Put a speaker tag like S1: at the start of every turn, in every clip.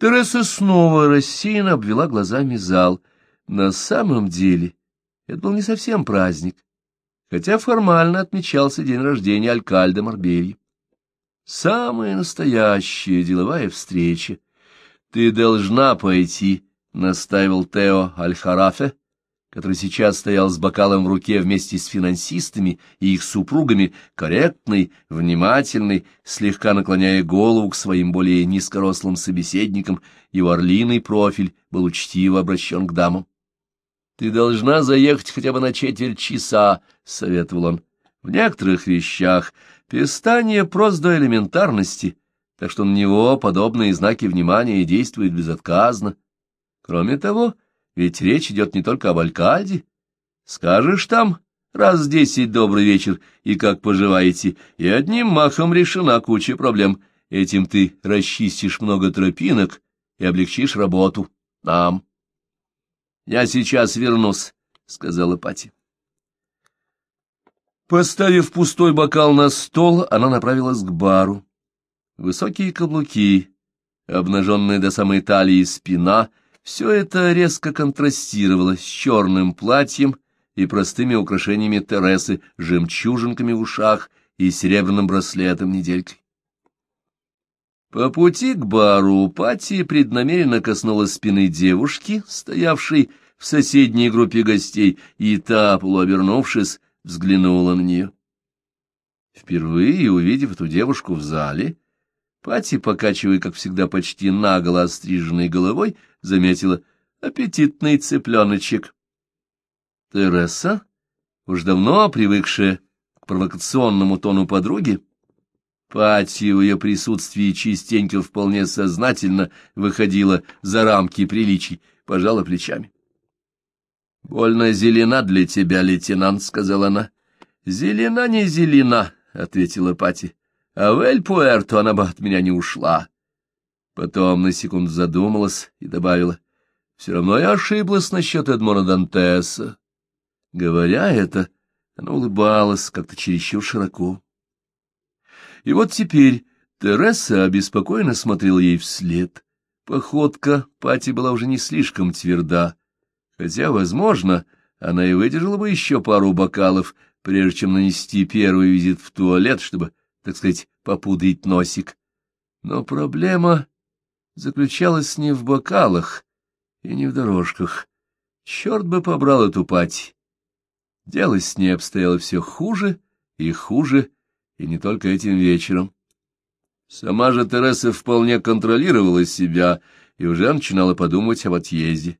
S1: Тереса снова рассеянно обвела глазами зал. На самом деле это был не совсем праздник, хотя формально отмечался день рождения Алькальда Марбельи. Самая настоящая деловая встреча. Ты должна пойти, — настаивал Тео Альхарафе, который сейчас стоял с бокалом в руке вместе с финансистами и их супругами, корректный, внимательный, слегка наклоняя голову к своим более низкорослым собеседникам, его орлиный профиль был учтиво обращен к дамам. — Ты должна заехать хотя бы на четверть часа, — советовал он. — В некоторых вещах пистание просто до элементарности, так что на него подобные знаки внимания действуют безотказно. Кроме того, ведь речь идет не только об Алькальде. Скажешь там раз десять добрый вечер и как поживаете, и одним махом решена куча проблем. Этим ты расчистишь много тропинок и облегчишь работу нам. — Я сейчас вернусь, — сказала Пати. Поставив пустой бокал на стол, она направилась к бару. Высокие каблуки, обнаженная до самой талии спина — все это резко контрастировало с черным платьем и простыми украшениями Тересы, жемчужинками в ушах и серебряным браслетом-неделькой. По пути к бару Пати преднамеренно коснулась спины девушки, стоявшей в соседней группе гостей, и та, полуобернувшись, взглянула на нее. Впервые увидев эту девушку в зале, Пати, покачивая, как всегда, почти наголо остриженной головой, заметила аппетитный цыпленочек. Тереса, уж давно привыкшая к провокационному тону подруги, Пати в ее присутствии частенько вполне сознательно выходила за рамки приличий, пожала плечами. — Больно зелена для тебя, лейтенант, — сказала она. — Зелена не зелена, — ответила Пати а в Эль-Пуэрто она бы от меня не ушла. Потом на секунду задумалась и добавила, все равно я ошиблась насчет Эдмона Дантеса. Говоря это, она улыбалась как-то чересчур широко. И вот теперь Тереса обеспокоенно смотрела ей вслед. Походка Пати была уже не слишком тверда, хотя, возможно, она и выдержала бы еще пару бокалов, прежде чем нанести первый визит в туалет, чтобы так сказать, попудрить носик. Но проблема заключалась не в бокалах и не в дорожках. Черт бы побрал эту пать. Дело с ней обстояло все хуже и хуже, и не только этим вечером. Сама же Тереса вполне контролировала себя и уже начинала подумать об отъезде.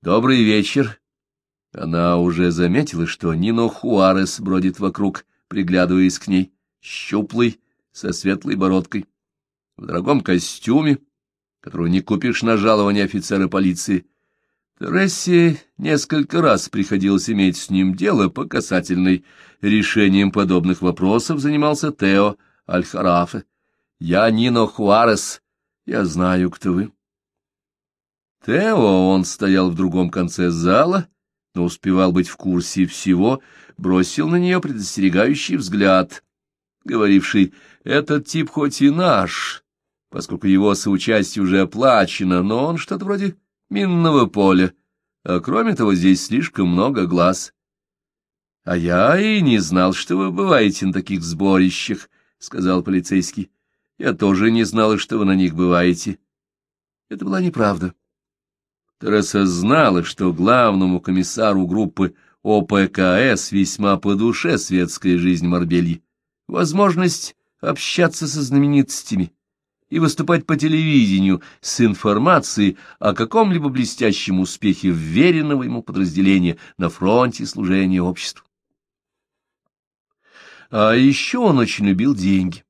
S1: «Добрый вечер!» Она уже заметила, что Нино Хуарес бродит вокруг, приглядываясь к ней щуплый, со светлой бородкой, в дорогом костюме, которого не купишь на жалование офицера полиции. Тересе несколько раз приходилось иметь с ним дело по касательной. Решением подобных вопросов занимался Тео Альхарафе. «Я Нино Хуарес. Я знаю, кто вы». Тео, он стоял в другом конце зала, но успевал быть в курсе всего, бросил на нее предостерегающий взгляд, говоривший, «Этот тип хоть и наш, поскольку его соучастие уже оплачено, но он что-то вроде минного поля, а кроме того здесь слишком много глаз». «А я и не знал, что вы бываете на таких сборищах», — сказал полицейский. «Я тоже не знала, что вы на них бываете». Это была неправда. Тереса знала, что главному комиссару группы ОПКС весьма по душе светская жизнь Марбельи возможность общаться со знаменитостями и выступать по телевидению с информацией о каком-либо блестящем успехе вверенного ему подразделения на фронте служения обществу. А еще он очень любил деньги.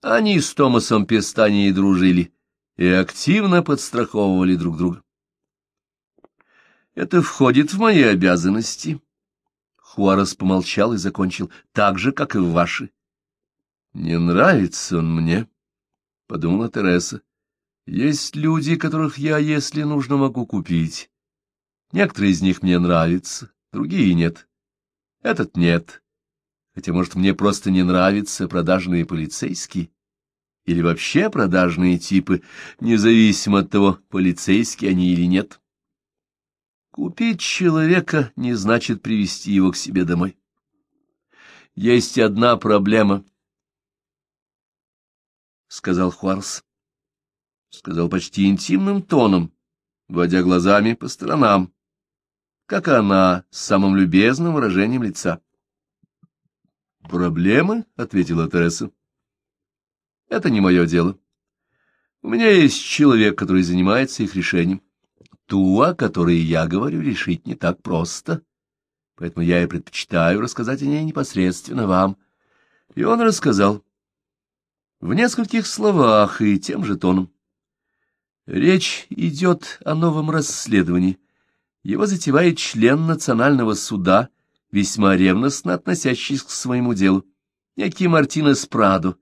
S1: Они с Томасом Пестани дружили и активно подстраховывали друг друга. Это входит в мои обязанности, Хуарес помолчал и закончил, — так же, как и в ваши. — Не нравится он мне, — подумала Тереса. — Есть люди, которых я, если нужно, могу купить. Некоторые из них мне нравятся, другие нет. Этот нет. Хотя, может, мне просто не нравятся продажные полицейские. или вообще продажные типы, независимо от того, полицейские они или нет. Купить человека не значит привести его к себе домой. Есть одна проблема, — сказал Хуарс. Сказал почти интимным тоном, водя глазами по сторонам, как она, с самым любезным выражением лица. «Проблемы?» — ответила Тереса. «Это не мое дело. У меня есть человек, который занимается их решением. Ту, о которой я говорю, решить не так просто» поэтому я и предпочитаю рассказать о ней непосредственно вам. И он рассказал. В нескольких словах и тем же тоном. Речь идет о новом расследовании. Его затевает член Национального суда, весьма ревностно относящийся к своему делу, некий Мартинес Прадо.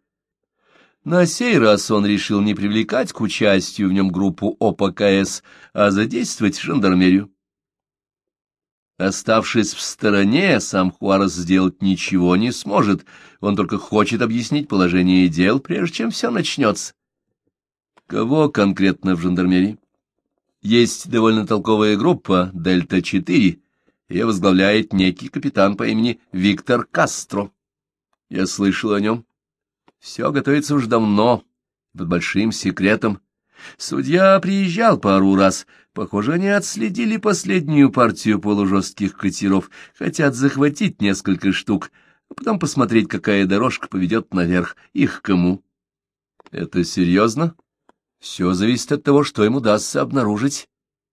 S1: На сей раз он решил не привлекать к участию в нем группу ОПКС, а задействовать жандармерию. Оставшись в стороне, сам Хуарес сделать ничего не сможет, он только хочет объяснить положение дел, прежде чем все начнется. Кого конкретно в жандармерии? Есть довольно толковая группа «Дельта-4», ее возглавляет некий капитан по имени Виктор Кастро. Я слышал о нем. Все готовится уж давно, под большим секретом. Судья приезжал пару раз, Похоже, они отследили последнюю партию полужестких катеров, хотят захватить несколько штук, а потом посмотреть, какая дорожка поведет наверх, их кому. Это серьезно? Все зависит от того, что им удастся обнаружить.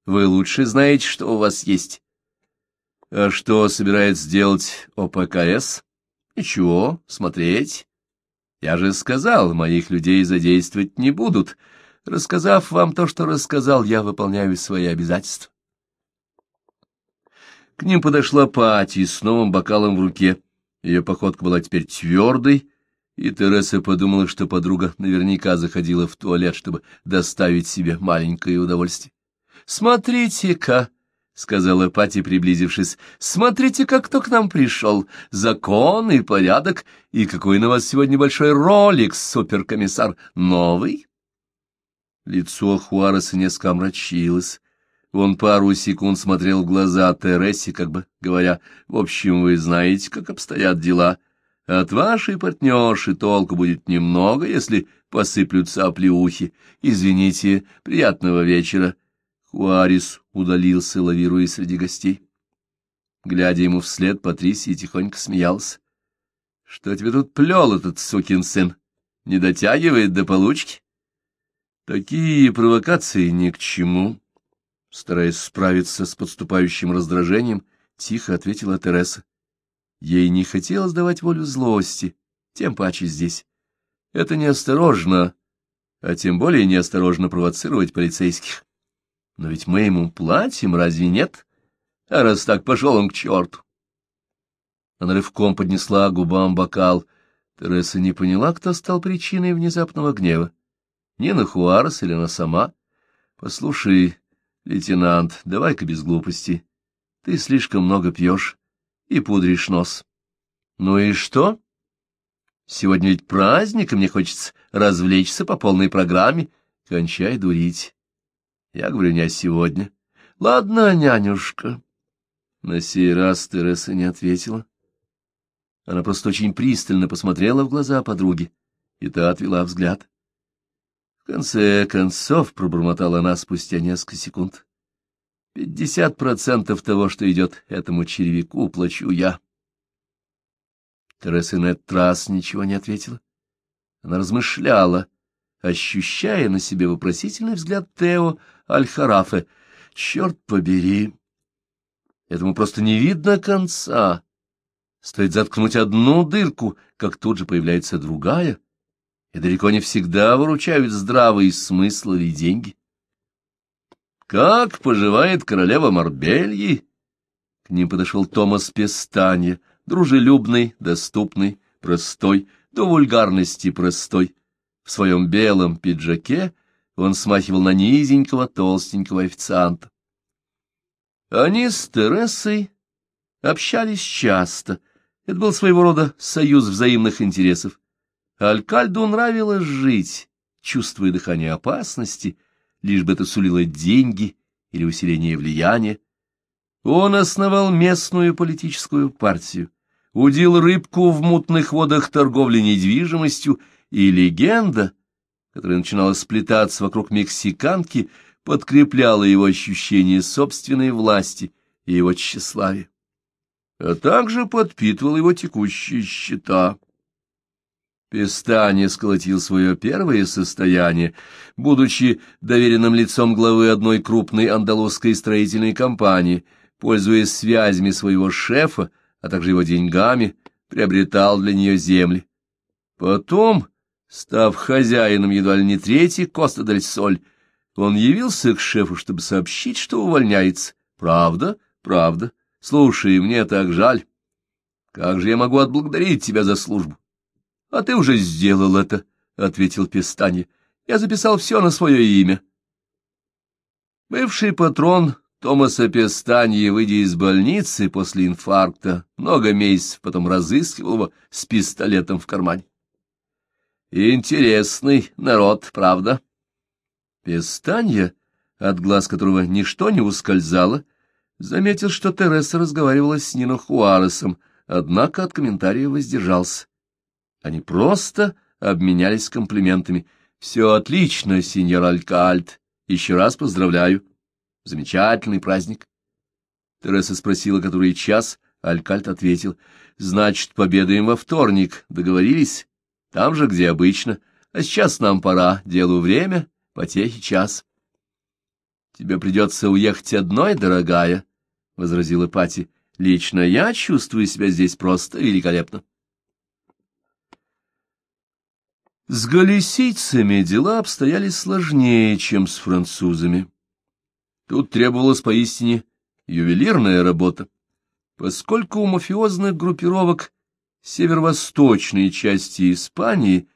S1: Вы лучше знаете, что у вас есть. А что собирается сделать ОПКС? Ничего, смотреть. Я же сказал, моих людей задействовать не будут, — Рассказав вам то, что рассказал, я выполняю свои обязательства. К ним подошла Пати с новым бокалом в руке. Ее походка была теперь твердой, и Тереса подумала, что подруга наверняка заходила в туалет, чтобы доставить себе маленькое удовольствие. «Смотрите-ка!» — сказала Пати, приблизившись. — Смотрите, как кто к нам пришел. Закон и порядок. И какой на вас сегодня большой ролик, суперкомиссар. Новый? Лицо Хуареса несколько омрачилось. Он пару секунд смотрел в глаза Тересе, как бы говоря, «В общем, вы знаете, как обстоят дела. От вашей партнерши толку будет немного, если посыплются оплеухи. Извините, приятного вечера». Хуарес удалился, лавируя среди гостей. Глядя ему вслед, Патрисия тихонько смеялся. — Что тебе тут плел этот сукин сын? Не дотягивает до получки? Такие провокации ни к чему. Стараясь справиться с подступающим раздражением, тихо ответила Тереса. Ей не хотелось давать волю злости, тем паче здесь. Это неосторожно, а тем более неосторожно провоцировать полицейских. Но ведь мы ему платим, разве нет? А раз так, пошел он к черту. Она рывком поднесла губам бокал. Тереса не поняла, кто стал причиной внезапного гнева. Не на Хуарес или на сама. Послушай, лейтенант, давай-ка без глупости. Ты слишком много пьешь и пудришь нос. Ну и что? Сегодня ведь праздник, и мне хочется развлечься по полной программе. Кончай дурить. Я говорю не сегодня. Ладно, нянюшка. На сей раз Тереса не ответила. Она просто очень пристально посмотрела в глаза подруги, и та отвела взгляд. В конце концов, пробормотала она спустя несколько секунд, пятьдесят процентов того, что идет этому червяку, плачу я. Тереса на этот раз ничего не ответила. Она размышляла, ощущая на себе вопросительный взгляд Тео Аль-Харафе. Черт побери! Этому просто не видно конца. Стоит заткнуть одну дырку, как тут же появляется другая — и далеко не всегда выручают здравые смыслы и деньги. «Как поживает королева Марбельи?» К ним подошел Томас Пестанье, дружелюбный, доступный, простой, до вульгарности простой. В своем белом пиджаке он смахивал на низенького, толстенького официанта. Они с Тересой общались часто. Это был своего рода союз взаимных интересов. Алькальду нравилось жить, чувствуя дыхание опасности, лишь бы это сулило деньги или усиление влияния. Он основал местную политическую партию, удил рыбку в мутных водах торговли недвижимостью, и легенда, которая начинала сплетаться вокруг мексиканки, подкрепляла его ощущение собственной власти и его тщеславия, а также подпитывала его текущие счета. Пестани сколотил свое первое состояние, будучи доверенным лицом главы одной крупной андалузской строительной компании, пользуясь связями своего шефа, а также его деньгами, приобретал для нее земли. Потом, став хозяином едва ли не третьей Коста-дель-Соль, он явился к шефу, чтобы сообщить, что увольняется. Правда, правда. Слушай, мне так жаль. Как же я могу отблагодарить тебя за службу? — А ты уже сделал это, — ответил Пестанье. — Я записал все на свое имя. Бывший патрон Томаса Пестанье, выйдя из больницы после инфаркта, много месяцев потом разыскивал его с пистолетом в кармане. Интересный народ, правда? Пестанье, от глаз которого ничто не ускользало, заметил, что Тереса разговаривала с Нино Хуаресом, однако от комментария воздержался. Они просто обменялись комплиментами. — Все отлично, сеньор Алькальт. Еще раз поздравляю. Замечательный праздник. Тереса спросила, который час. Алькальт ответил. — Значит, победаем во вторник. Договорились? Там же, где обычно. А сейчас нам пора. Делу время, потехи час. — Тебе придется уехать одной, дорогая, — возразила Пати. — Лично я чувствую себя здесь просто великолепно. С галисийцами дела обстояли сложнее, чем с французами. Тут требовалась поистине ювелирная работа, поскольку у мафиозных группировок северо-восточной части Испании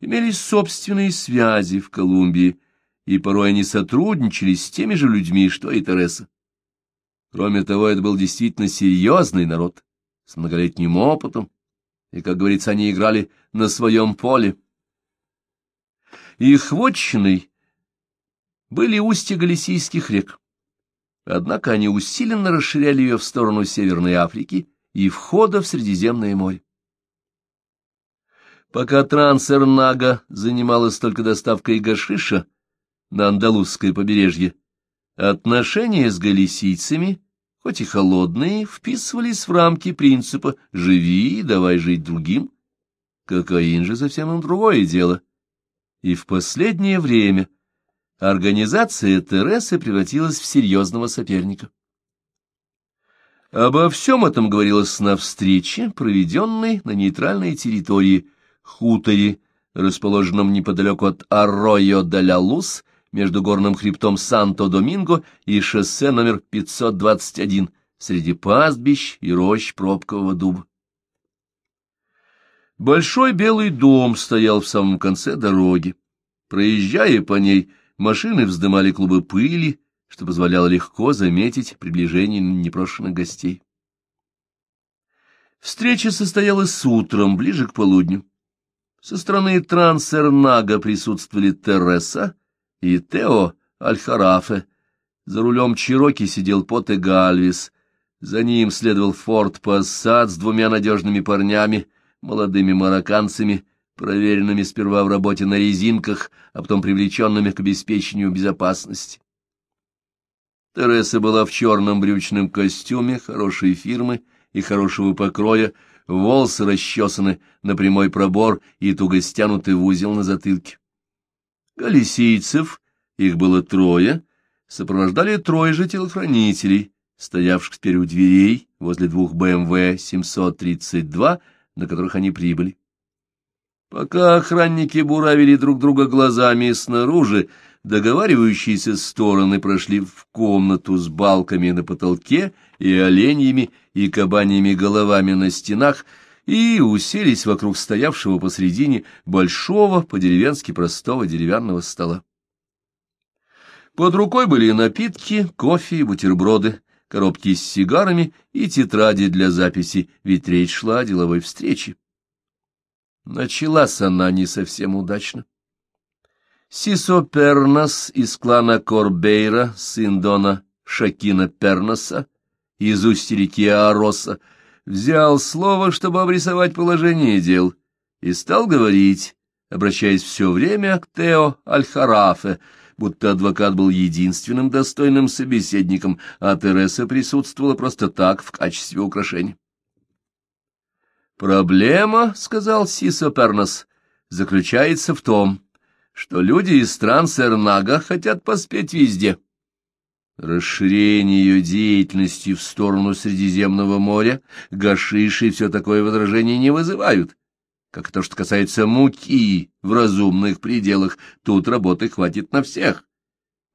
S1: имелись собственные связи в Колумбии, и порой они сотрудничали с теми же людьми, что и Тереса. Кроме того, это был действительно серьезный народ, с многолетним опытом, и, как говорится, они играли на своем поле. Их вотчиной были устья Галисийских рек. Однако они усиленно расширяли ее в сторону Северной Африки и входа в Средиземное море. Пока Трансернага занималась только доставкой гашиша на андалузское побережье, отношения с галисийцами, хоть и холодные, вписывались в рамки принципа «живи, давай жить другим». Кокаин же совсем другое дело — и в последнее время организация Тересы превратилась в серьезного соперника. Обо всем этом говорилось на встрече, проведенной на нейтральной территории хуторе, расположенном неподалеку от Арройо-де-ля-Лус, между горным хребтом Санто-Доминго и шоссе номер 521, среди пастбищ и рощ пробкового дуба. Большой белый дом стоял в самом конце дороги. Проезжая по ней, машины вздымали клубы пыли, что позволяло легко заметить приближение непрошенных гостей. Встреча состоялась утром, ближе к полудню. Со стороны Трансернага присутствовали Тереса и Тео Альхарафе. За рулем Чироки сидел Поте Гальвис. За ним следовал Форд Пассат с двумя надежными парнями, молодыми марокканцами, проверенными сперва в работе на резинках, а потом привлеченными к обеспечению безопасности. Тереса была в черном брючном костюме хорошей фирмы и хорошего покроя, волосы расчесаны на прямой пробор и туго стянуты в узел на затылке. Галисийцев, их было трое, сопровождали трое же телохранителей, стоявших теперь у дверей возле двух БМВ 732 на которых они прибыли. Пока охранники буравили друг друга глазами снаружи, договаривающиеся стороны прошли в комнату с балками на потолке и оленьями и кабаньими головами на стенах и уселись вокруг стоявшего посредине большого по-деревенски простого деревянного стола. Под рукой были напитки, кофе и бутерброды, коробки с сигарами и тетради для записи, ведь речь шла о деловой встрече. Началась она не совсем удачно. Сисо Пернос из клана Корбейра, сын Дона Шакина Перноса, из устья реки Ароса, взял слово, чтобы обрисовать положение дел, и стал говорить, обращаясь все время к Тео Альхарафе, будто адвокат был единственным достойным собеседником, а Тереса присутствовала просто так, в качестве украшения. «Проблема, — сказал Сисо Пернос, — заключается в том, что люди из стран Сернага хотят поспеть везде. Расширение ее деятельности в сторону Средиземного моря, гашиши все такое возражение не вызывают. Как то, что касается муки в разумных пределах, тут работы хватит на всех.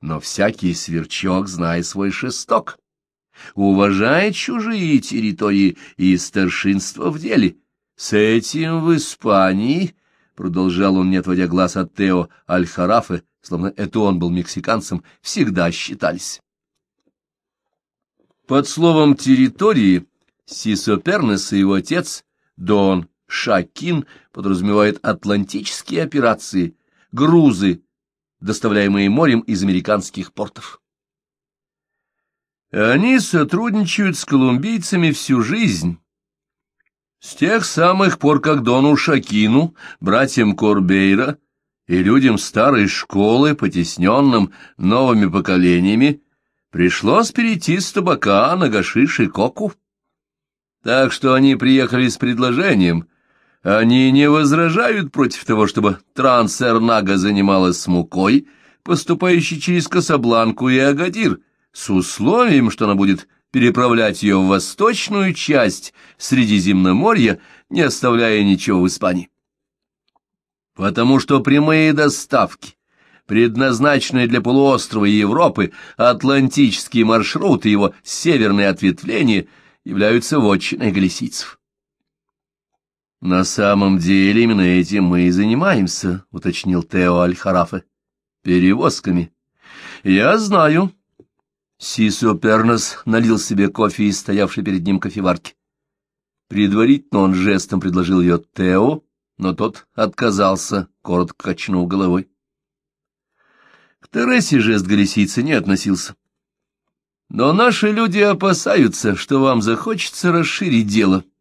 S1: Но всякий сверчок, зная свой шесток, уважает чужие территории и старшинство в деле. С этим в Испании, — продолжал он, не отводя глаз от Тео Аль-Харафа, словно это он был мексиканцем, всегда считались. Под словом «территории» Сисо Пернес и его отец, Дон Шакин подразумевает атлантические операции, грузы, доставляемые морем из американских портов. Они сотрудничают с колумбийцами всю жизнь. С тех самых пор, как Дону Шакину, братьям Корбейра и людям старой школы, потесненным новыми поколениями, пришлось перейти с табака на гашиш и коку. Так что они приехали с предложением они не возражают против того, чтобы Трансернага занималась мукой, поступающей через Касабланку и Агадир, с условием, что она будет переправлять ее в восточную часть Средиземноморья, не оставляя ничего в Испании. Потому что прямые доставки, предназначенные для полуострова Европы, атлантические маршруты его северные ответвления являются вотчиной галисийцев. — На самом деле именно этим мы и занимаемся, — уточнил Тео Аль-Харафе. — Перевозками. — Я знаю. Сисо Пернос налил себе кофе из стоявшей перед ним кофеварки. Предварительно он жестом предложил ее Тео, но тот отказался, коротко качнув головой. К Тересе жест галисийца не относился. Но наши люди опасаются, что вам захочется расширить дело. —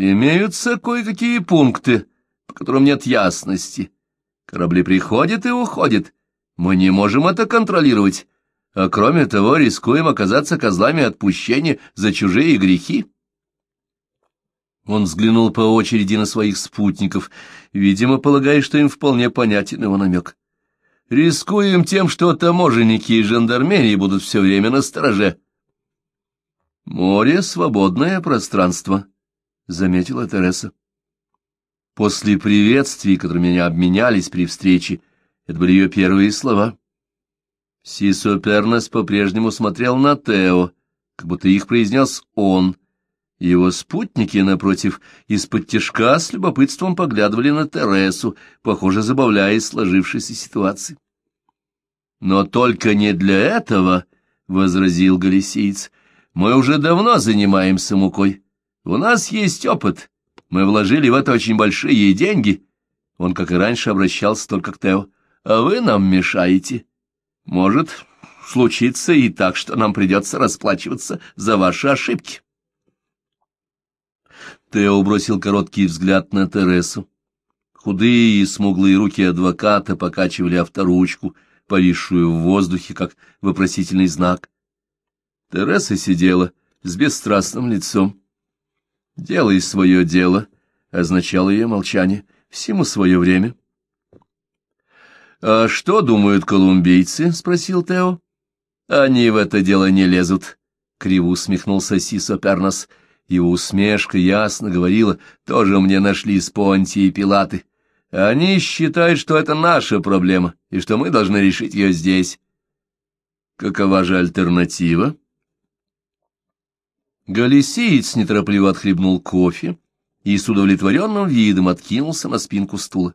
S1: Имеются кое-какие пункты, по которым нет ясности. Корабли приходят и уходят. Мы не можем это контролировать. А кроме того, рискуем оказаться козлами отпущения за чужие грехи. Он взглянул по очереди на своих спутников, видимо, полагая, что им вполне понятен его намек. Рискуем тем, что таможенники и жандармерии будут все время на стороже. Море — свободное пространство, — заметила Тереса. После приветствий, которыми они обменялись при встрече, это были ее первые слова. Сисо Пернес по-прежнему смотрел на Тео, как будто их произнес он. Его спутники, напротив, из-под тяжка с любопытством поглядывали на Тересу, похоже, забавляясь сложившейся ситуации. «Но только не для этого», — возразил Галисиец, — «мы уже давно занимаемся мукой». У нас есть опыт. Мы вложили в это очень большие деньги. Он, как и раньше, обращался только к Тео. А вы нам мешаете. Может случиться и так, что нам придется расплачиваться за ваши ошибки. Тео бросил короткий взгляд на Тересу. Худые и смуглые руки адвоката покачивали авторучку, повисшую в воздухе, как вопросительный знак. Тереса сидела с бесстрастным лицом. «Делай свое дело», — означало ее молчание, — «всему свое время». «А что думают колумбийцы?» — спросил Тео. «Они в это дело не лезут», — криво усмехнулся Сисо Пернос. Его усмешка ясно говорила, тоже мне нашли с Понтии и Пилаты. Они считают, что это наша проблема, и что мы должны решить ее здесь. Какова же альтернатива? Галисеец неторопливо отхлебнул кофе и с удовлетворенным видом откинулся на спинку стула.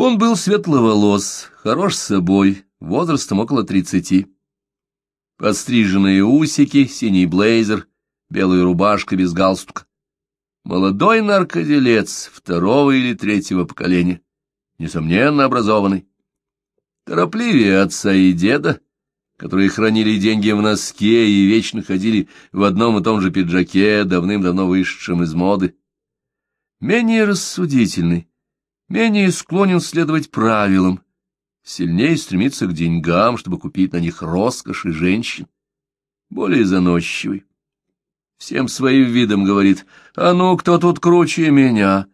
S1: Он был светловолос, хорош собой, возрастом около тридцати. Подстриженные усики, синий блейзер, белая рубашка без галстука. Молодой наркоделец второго или третьего поколения, несомненно образованный. Торопливее отца и деда, которые хранили деньги в носке и вечно ходили в одном и том же пиджаке, давным-давно вышедшем из моды. Менее рассудительный, менее склонен следовать правилам, сильнее стремится к деньгам, чтобы купить на них роскошь и женщин, более заносчивый. Всем своим видом говорит, «А ну, кто тут круче меня?»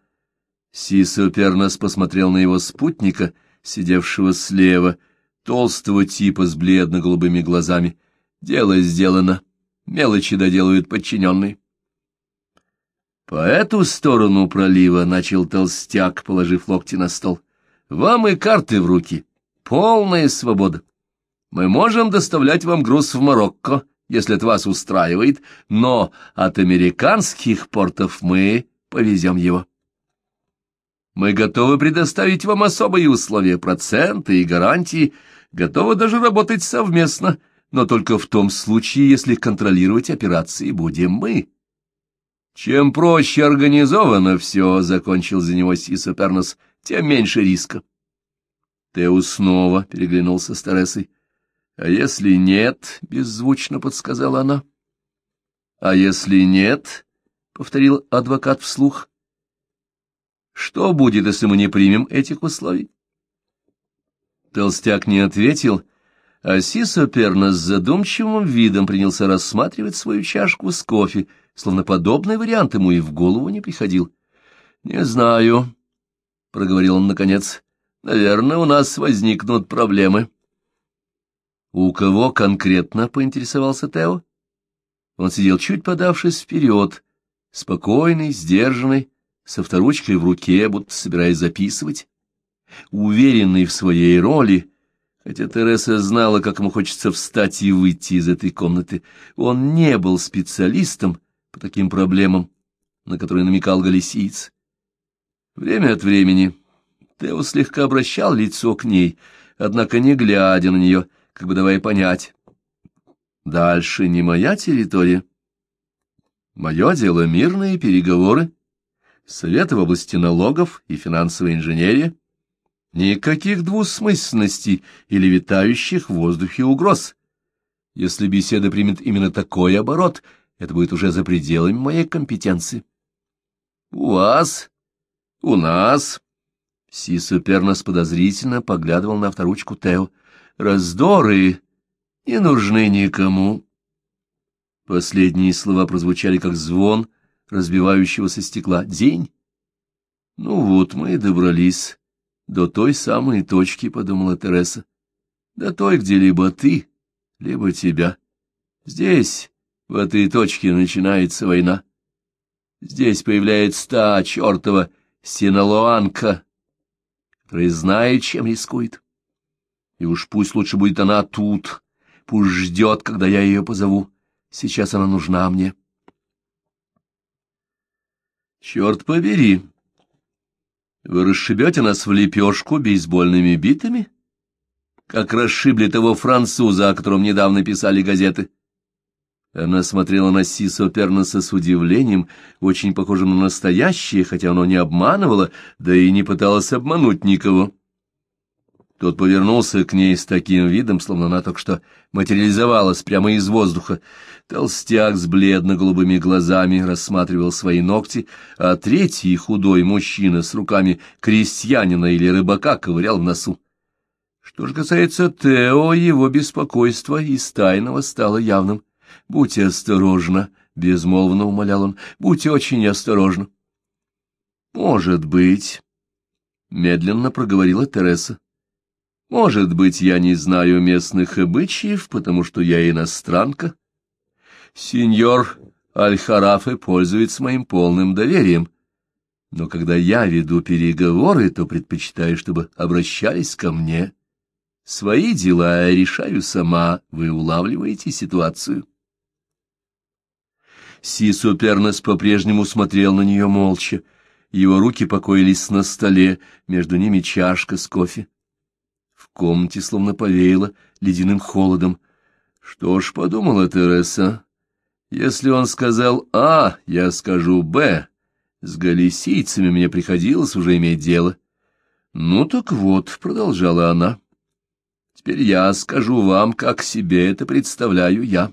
S1: Сисо Пернос посмотрел на его спутника, сидевшего слева, толстого типа с бледно-голубыми глазами. Дело сделано, мелочи доделают подчиненные. По эту сторону пролива начал толстяк, положив локти на стол. Вам и карты в руки. Полная свобода. Мы можем доставлять вам груз в Марокко, если это вас устраивает, но от американских портов мы повезем его. Мы готовы предоставить вам особые условия, проценты и гарантии, готовы даже работать совместно, но только в том случае, если контролировать операции будем мы. Чем проще организовано все, — закончил за него Сиса Пернос, — тем меньше риска. Тео снова переглянулся с Тересой. — А если нет? — беззвучно подсказала она. — А если нет? — повторил адвокат вслух. — Что будет, если мы не примем этих условий? Толстяк не ответил, а Сисо с задумчивым видом принялся рассматривать свою чашку с кофе, словно подобный вариант ему и в голову не приходил. — Не знаю, — проговорил он наконец. — Наверное, у нас возникнут проблемы. — «У кого конкретно?» — поинтересовался Тео. Он сидел чуть подавшись вперед, спокойный, сдержанный, со вторучкой в руке, будто собираясь записывать. Уверенный в своей роли, хотя Тереса знала, как ему хочется встать и выйти из этой комнаты, он не был специалистом по таким проблемам, на которые намекал Галисиец. Время от времени Тео слегка обращал лицо к ней, однако не глядя на нее, как бы давая понять. Дальше не моя территория. Мое дело — мирные переговоры, советы в области налогов и финансовой инженерии. Никаких двусмысленностей или витающих в воздухе угроз. Если беседа примет именно такой оборот, это будет уже за пределами моей компетенции. У вас, у нас... Сису Пернос подозрительно поглядывал на авторучку Тео раздоры не нужны никому. Последние слова прозвучали как звон разбивающегося стекла. День? Ну вот мы и добрались до той самой точки, — подумала Тереса. До той, где либо ты, либо тебя. Здесь, в этой точке, начинается война. Здесь появляется та чертова Синалуанка, которая знает, чем рискует. И уж пусть лучше будет она тут, пусть ждет, когда я ее позову. Сейчас она нужна мне. Черт побери! Вы расшибете нас в лепешку бейсбольными битами? Как расшибли того француза, о котором недавно писали газеты. Она смотрела на Сисо Пернеса с удивлением, очень похожим на настоящее, хотя оно не обманывало, да и не пыталось обмануть никого. Тот повернулся к ней с таким видом, словно она только что материализовалась прямо из воздуха. Толстяк с бледно-голубыми глазами рассматривал свои ногти, а третий, худой мужчина с руками крестьянина или рыбака, ковырял в носу. Что же касается Тео, его беспокойство из тайного стало явным. «Будьте осторожны», — безмолвно умолял он, — «будьте очень осторожны». «Может быть», — медленно проговорила Тереса. Может быть, я не знаю местных обычаев, потому что я иностранка. Сеньор Аль-Харафе пользуется моим полным доверием. Но когда я веду переговоры, то предпочитаю, чтобы обращались ко мне. Свои дела я решаю сама, вы улавливаете ситуацию. Сису Пернес по-прежнему смотрел на нее молча. Его руки покоились на столе, между ними чашка с кофе комнате словно повеяло ледяным холодом. Что ж, подумала Тереса, если он сказал «А», я скажу «Б», С галисийцами мне приходилось уже иметь дело. Ну так вот, — продолжала она, — теперь я скажу вам, как себе это представляю я.